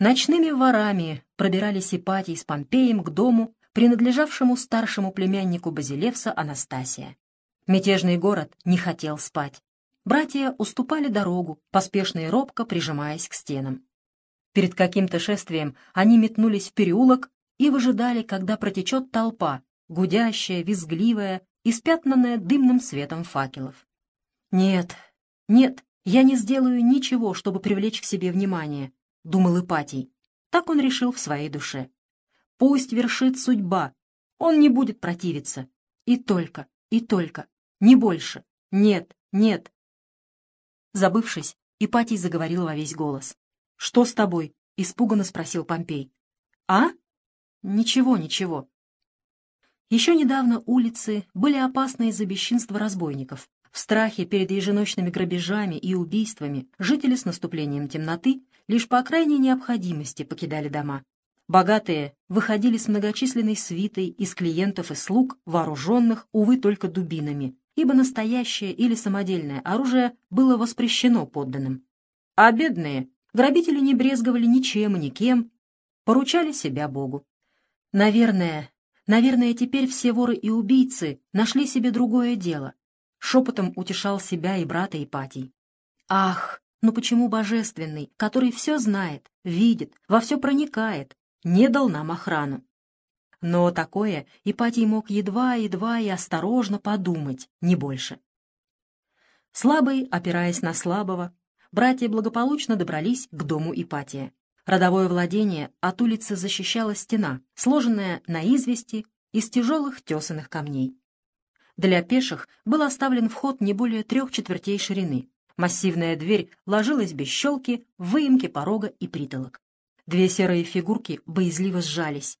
Ночными ворами пробирались Ипатий с Помпеем к дому, принадлежавшему старшему племяннику Базилевса Анастасия. Мятежный город не хотел спать. Братья уступали дорогу, поспешно и робко прижимаясь к стенам. Перед каким-то шествием они метнулись в переулок и выжидали, когда протечет толпа, гудящая, визгливая, испятнанная дымным светом факелов. «Нет, нет, я не сделаю ничего, чтобы привлечь к себе внимание», — думал Ипатий. Так он решил в своей душе. «Пусть вершит судьба, он не будет противиться. И только, и только, не больше. Нет, нет, Забывшись, Ипатий заговорил во весь голос. «Что с тобой?» — испуганно спросил Помпей. «А? Ничего, ничего». Еще недавно улицы были опасны из-за бесчинства разбойников. В страхе перед еженочными грабежами и убийствами жители с наступлением темноты лишь по крайней необходимости покидали дома. Богатые выходили с многочисленной свитой из клиентов и слуг, вооруженных, увы, только дубинами, ибо настоящее или самодельное оружие было воспрещено подданным. А бедные грабители не брезговали ничем и никем, поручали себя Богу. Наверное, наверное, теперь все воры и убийцы нашли себе другое дело. Шепотом утешал себя и брата Ипатий. Ах, но почему Божественный, который все знает, видит, во все проникает, не дал нам охрану? Но такое Ипатий мог едва-едва и осторожно подумать, не больше. Слабый, опираясь на слабого, братья благополучно добрались к дому Ипатия. Родовое владение от улицы защищала стена, сложенная на извести из тяжелых тесаных камней. Для пеших был оставлен вход не более трех четвертей ширины. Массивная дверь ложилась без щелки в выемке порога и притолок. Две серые фигурки боязливо сжались.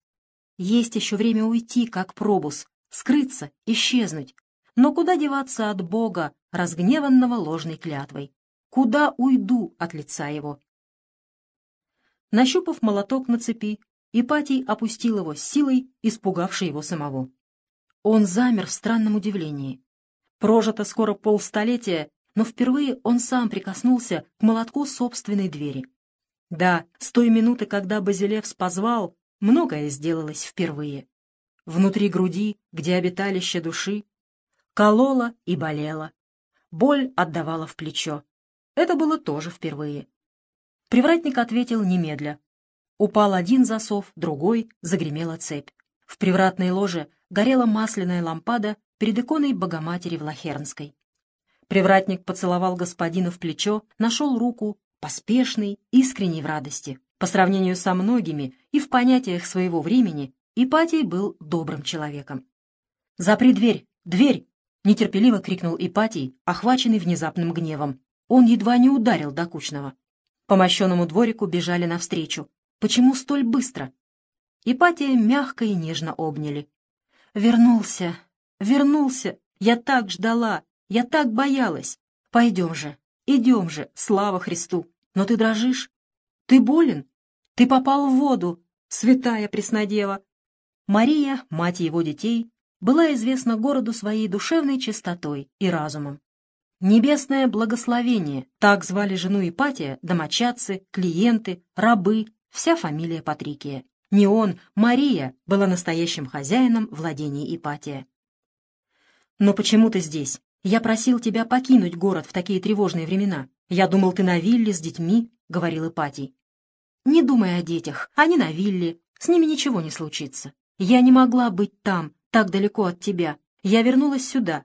Есть еще время уйти, как пробус, скрыться, исчезнуть. Но куда деваться от Бога, разгневанного ложной клятвой? Куда уйду от лица его? Нащупав молоток на цепи, Ипатий опустил его силой, испугавший его самого. Он замер в странном удивлении. Прожито скоро полстолетия, но впервые он сам прикоснулся к молотку собственной двери. Да, с той минуты, когда Базилевс позвал, многое сделалось впервые. Внутри груди, где обиталище души, колола и болела. Боль отдавала в плечо. Это было тоже впервые. Привратник ответил немедля. Упал один засов, другой, загремела цепь. В привратной ложе горела масляная лампада перед иконой Богоматери Влахернской. Привратник поцеловал господина в плечо, нашел руку, поспешный, искренний в радости. По сравнению со многими и в понятиях своего времени Ипатий был добрым человеком. «Запри дверь! Дверь!» — нетерпеливо крикнул Ипатий, охваченный внезапным гневом. Он едва не ударил докучного. По мощенному дворику бежали навстречу. Почему столь быстро? Ипатия мягко и нежно обняли. «Вернулся! Вернулся! Я так ждала! Я так боялась! Пойдем же! Идем же! Слава Христу! Но ты дрожишь! Ты болен? Ты попал в воду, святая Преснодева!» Мария, мать его детей, была известна городу своей душевной чистотой и разумом. Небесное благословение, так звали жену Ипатия, домочадцы, клиенты, рабы, вся фамилия Патрикия. Не он, Мария, была настоящим хозяином владений Ипатия. «Но почему ты здесь? Я просил тебя покинуть город в такие тревожные времена. Я думал, ты на вилле с детьми», — говорил Ипатий. Не думай о детях, они на вилле, с ними ничего не случится. Я не могла быть там, так далеко от тебя. Я вернулась сюда.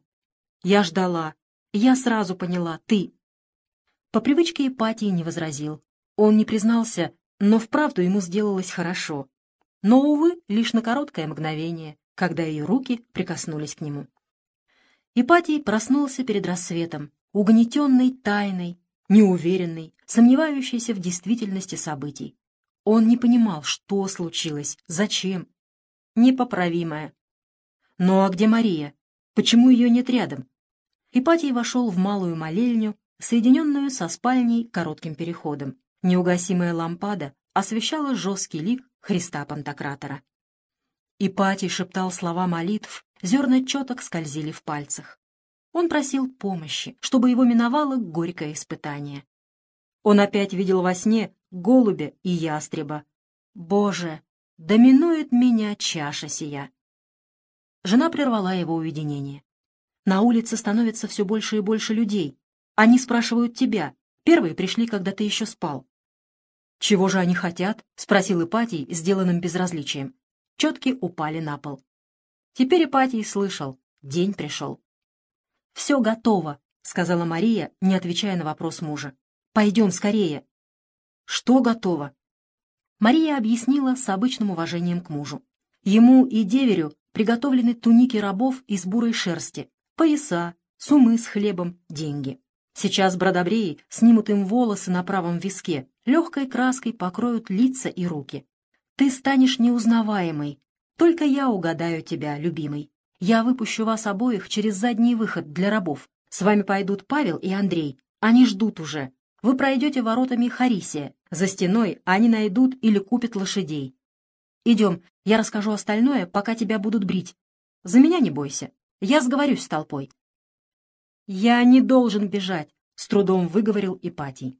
Я ждала. Я сразу поняла, ты. По привычке Ипатий не возразил. Он не признался, но вправду ему сделалось хорошо. Но, увы, лишь на короткое мгновение, когда ее руки прикоснулись к нему. Ипатий проснулся перед рассветом, угнетенный тайной, неуверенный, сомневающийся в действительности событий. Он не понимал, что случилось, зачем. Непоправимое. Ну а где Мария? Почему ее нет рядом? Ипатий вошел в малую молельню, соединенную со спальней коротким переходом. Неугасимая лампада освещала жесткий лик Христа Пантократора. Ипатий шептал слова молитв, зерна четок скользили в пальцах. Он просил помощи, чтобы его миновало горькое испытание. Он опять видел во сне голубя и ястреба. Боже, доминует меня чаша сия. Жена прервала его уединение. На улице становится все больше и больше людей. Они спрашивают тебя. Первые пришли, когда ты еще спал. «Чего же они хотят?» — спросил Ипатий, сделанным безразличием. Четки упали на пол. Теперь Ипатий слышал. День пришел. «Все готово», — сказала Мария, не отвечая на вопрос мужа. «Пойдем скорее». «Что готово?» Мария объяснила с обычным уважением к мужу. Ему и деверю приготовлены туники рабов из бурой шерсти, пояса, сумы с хлебом, деньги. Сейчас бродобреи снимут им волосы на правом виске, легкой краской покроют лица и руки. Ты станешь неузнаваемой. Только я угадаю тебя, любимый. Я выпущу вас обоих через задний выход для рабов. С вами пойдут Павел и Андрей. Они ждут уже. Вы пройдете воротами Харисия. За стеной они найдут или купят лошадей. Идем, я расскажу остальное, пока тебя будут брить. За меня не бойся. Я сговорюсь с толпой. Я не должен бежать, с трудом выговорил Ипатий.